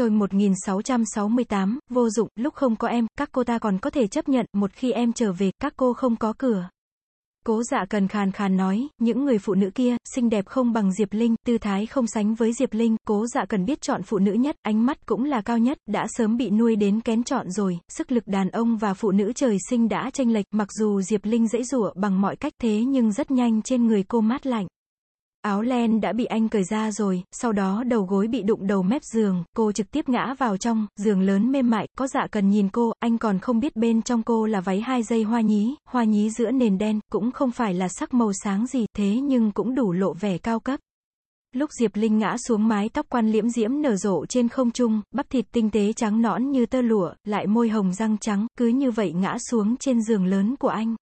Trôi 1668, vô dụng, lúc không có em, các cô ta còn có thể chấp nhận, một khi em trở về, các cô không có cửa. Cố dạ cần khàn khàn nói, những người phụ nữ kia, xinh đẹp không bằng Diệp Linh, tư thái không sánh với Diệp Linh, cố dạ cần biết chọn phụ nữ nhất, ánh mắt cũng là cao nhất, đã sớm bị nuôi đến kén chọn rồi, sức lực đàn ông và phụ nữ trời sinh đã tranh lệch, mặc dù Diệp Linh dễ dụa bằng mọi cách thế nhưng rất nhanh trên người cô mát lạnh. Áo len đã bị anh cởi ra rồi, sau đó đầu gối bị đụng đầu mép giường, cô trực tiếp ngã vào trong, giường lớn mềm mại, có dạ cần nhìn cô, anh còn không biết bên trong cô là váy hai dây hoa nhí, hoa nhí giữa nền đen, cũng không phải là sắc màu sáng gì, thế nhưng cũng đủ lộ vẻ cao cấp. Lúc Diệp Linh ngã xuống mái tóc quan liễm diễm nở rộ trên không trung, bắp thịt tinh tế trắng nõn như tơ lụa, lại môi hồng răng trắng, cứ như vậy ngã xuống trên giường lớn của anh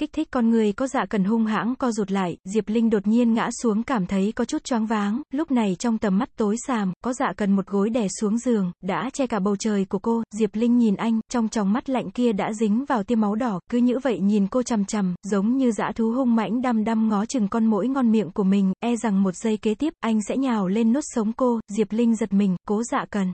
kích thích con người có dạ cần hung hãng co rụt lại, Diệp Linh đột nhiên ngã xuống cảm thấy có chút choáng váng, lúc này trong tầm mắt tối sàm, có dạ cần một gối đè xuống giường, đã che cả bầu trời của cô, Diệp Linh nhìn anh, trong tròng mắt lạnh kia đã dính vào tia máu đỏ, cứ như vậy nhìn cô chằm chằm, giống như dã thú hung mãnh đăm đăm ngó chừng con mỗi ngon miệng của mình, e rằng một giây kế tiếp, anh sẽ nhào lên nuốt sống cô, Diệp Linh giật mình, cố dạ cần.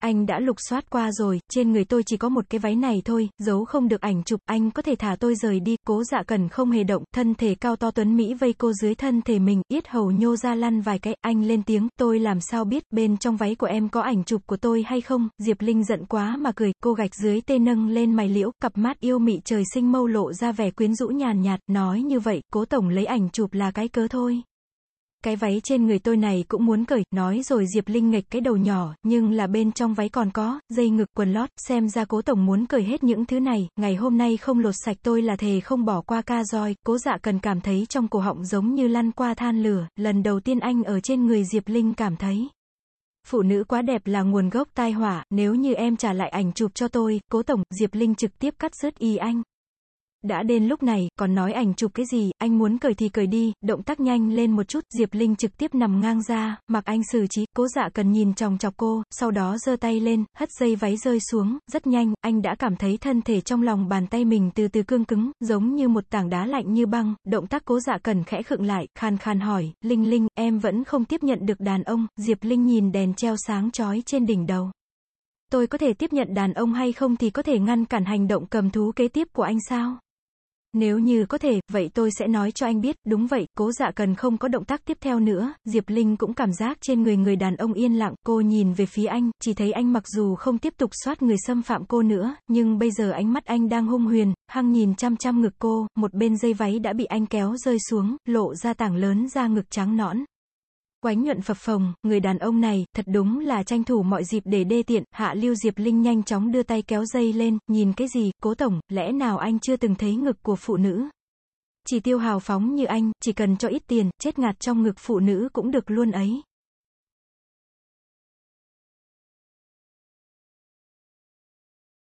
Anh đã lục soát qua rồi, trên người tôi chỉ có một cái váy này thôi, giấu không được ảnh chụp, anh có thể thả tôi rời đi, cố dạ cần không hề động, thân thể cao to tuấn Mỹ vây cô dưới thân thể mình, yết hầu nhô ra lăn vài cái, anh lên tiếng, tôi làm sao biết, bên trong váy của em có ảnh chụp của tôi hay không, Diệp Linh giận quá mà cười, cô gạch dưới tê nâng lên mày liễu, cặp mắt yêu mị trời sinh mâu lộ ra vẻ quyến rũ nhàn nhạt, nói như vậy, cố tổng lấy ảnh chụp là cái cớ thôi. Cái váy trên người tôi này cũng muốn cởi, nói rồi Diệp Linh nghịch cái đầu nhỏ, nhưng là bên trong váy còn có, dây ngực quần lót, xem ra cố tổng muốn cởi hết những thứ này, ngày hôm nay không lột sạch tôi là thề không bỏ qua ca roi, cố dạ cần cảm thấy trong cổ họng giống như lăn qua than lửa, lần đầu tiên anh ở trên người Diệp Linh cảm thấy. Phụ nữ quá đẹp là nguồn gốc tai họa, nếu như em trả lại ảnh chụp cho tôi, cố tổng, Diệp Linh trực tiếp cắt rớt y anh. Đã đến lúc này, còn nói ảnh chụp cái gì, anh muốn cởi thì cởi đi, động tác nhanh lên một chút, Diệp Linh trực tiếp nằm ngang ra, mặc anh xử trí, cố dạ cần nhìn chòng chọc cô, sau đó giơ tay lên, hất dây váy rơi xuống, rất nhanh, anh đã cảm thấy thân thể trong lòng bàn tay mình từ từ cương cứng, giống như một tảng đá lạnh như băng, động tác cố dạ cần khẽ khựng lại, khan khan hỏi, Linh Linh, em vẫn không tiếp nhận được đàn ông, Diệp Linh nhìn đèn treo sáng chói trên đỉnh đầu. Tôi có thể tiếp nhận đàn ông hay không thì có thể ngăn cản hành động cầm thú kế tiếp của anh sao? Nếu như có thể, vậy tôi sẽ nói cho anh biết, đúng vậy, cố dạ cần không có động tác tiếp theo nữa, Diệp Linh cũng cảm giác trên người người đàn ông yên lặng, cô nhìn về phía anh, chỉ thấy anh mặc dù không tiếp tục soát người xâm phạm cô nữa, nhưng bây giờ ánh mắt anh đang hung huyền, hăng nhìn chăm chăm ngực cô, một bên dây váy đã bị anh kéo rơi xuống, lộ ra tảng lớn ra ngực trắng nõn. Quánh nhuận phập phồng, người đàn ông này, thật đúng là tranh thủ mọi dịp để đê tiện, hạ lưu Diệp Linh nhanh chóng đưa tay kéo dây lên, nhìn cái gì, cố tổng, lẽ nào anh chưa từng thấy ngực của phụ nữ? Chỉ tiêu hào phóng như anh, chỉ cần cho ít tiền, chết ngạt trong ngực phụ nữ cũng được luôn ấy.